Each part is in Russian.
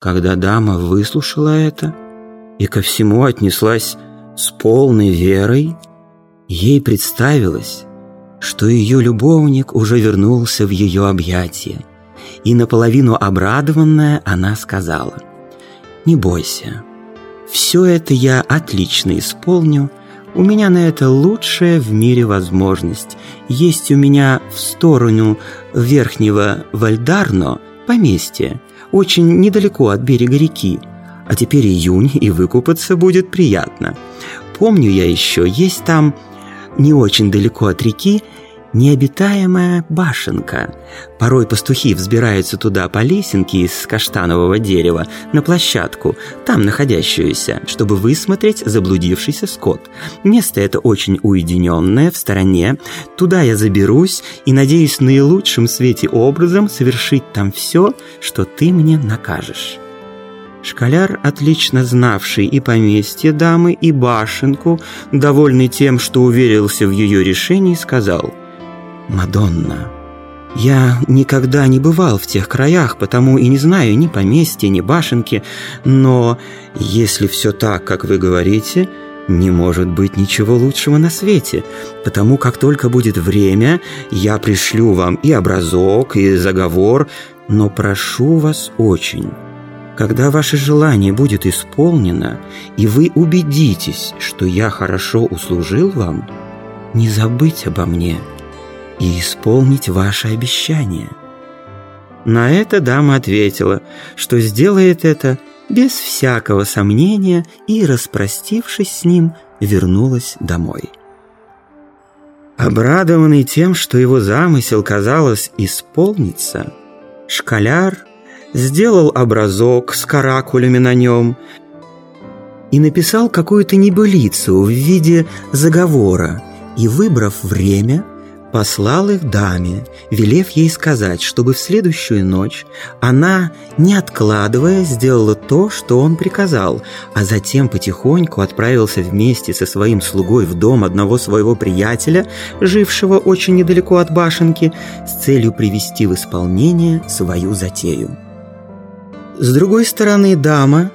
Когда дама выслушала это и ко всему отнеслась с полной верой, ей представилось, что ее любовник уже вернулся в ее объятия, и наполовину обрадованная она сказала, «Не бойся, все это я отлично исполню, у меня на это лучшая в мире возможность. Есть у меня в сторону верхнего Вальдарно поместье, очень недалеко от берега реки. А теперь июнь, и выкупаться будет приятно. Помню я еще, есть там не очень далеко от реки необитаемая башенка. Порой пастухи взбираются туда по лесенке из каштанового дерева на площадку, там находящуюся, чтобы высмотреть заблудившийся скот. Место это очень уединенное, в стороне. Туда я заберусь и надеюсь наилучшим свете образом совершить там все, что ты мне накажешь». Школяр, отлично знавший и поместье дамы, и башенку, довольный тем, что уверился в ее решении, сказал – Мадонна. Я никогда не бывал в тех краях, потому и не знаю ни поместья, ни башенки, но если все так, как вы говорите, не может быть ничего лучшего на свете, потому как только будет время, я пришлю вам и образок, и заговор, но прошу вас очень, когда ваше желание будет исполнено, и вы убедитесь, что я хорошо услужил вам, не забыть обо мне» и исполнить ваше обещание». На это дама ответила, что сделает это без всякого сомнения и, распростившись с ним, вернулась домой. Обрадованный тем, что его замысел, казалось, исполнится, школяр сделал образок с каракулями на нем и написал какую-то небылицу в виде заговора и, выбрав время, послал их даме, велев ей сказать, чтобы в следующую ночь она, не откладывая, сделала то, что он приказал, а затем потихоньку отправился вместе со своим слугой в дом одного своего приятеля, жившего очень недалеко от башенки, с целью привести в исполнение свою затею. С другой стороны, дама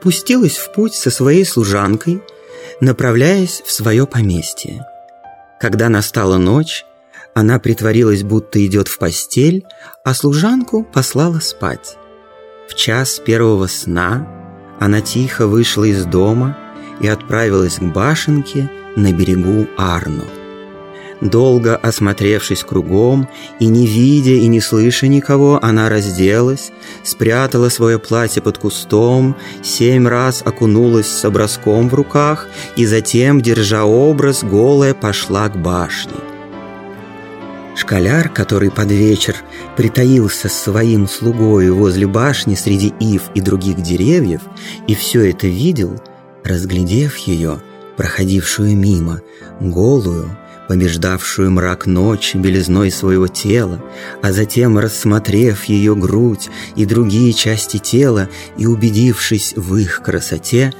пустилась в путь со своей служанкой, направляясь в свое поместье. Когда настала ночь, она притворилась, будто идет в постель, а служанку послала спать. В час первого сна она тихо вышла из дома и отправилась к башенке на берегу Арну. Долго осмотревшись кругом и не видя и не слыша никого, она разделась, спрятала свое платье под кустом, семь раз окунулась с образком в руках и затем, держа образ, голая пошла к башне. Школяр, который под вечер притаился с своим слугой возле башни среди ив и других деревьев, и все это видел, разглядев ее, проходившую мимо, голую, побеждавшую мрак ночи белизной своего тела, а затем, рассмотрев ее грудь и другие части тела и убедившись в их красоте,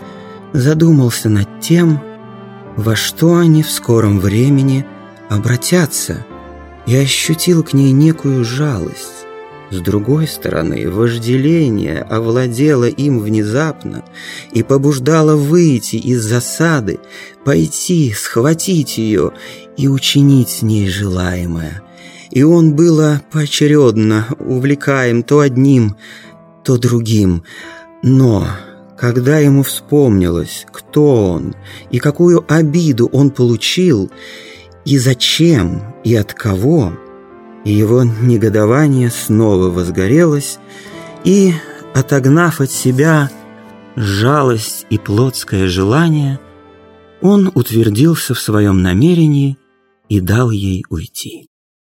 задумался над тем, во что они в скором времени обратятся – и ощутил к ней некую жалость. С другой стороны, вожделение овладело им внезапно и побуждало выйти из засады, пойти, схватить ее и учинить с ней желаемое. И он было поочередно увлекаем то одним, то другим. Но когда ему вспомнилось, кто он и какую обиду он получил, и зачем, и от кого, и его негодование снова возгорелось, и, отогнав от себя жалость и плотское желание, он утвердился в своем намерении и дал ей уйти.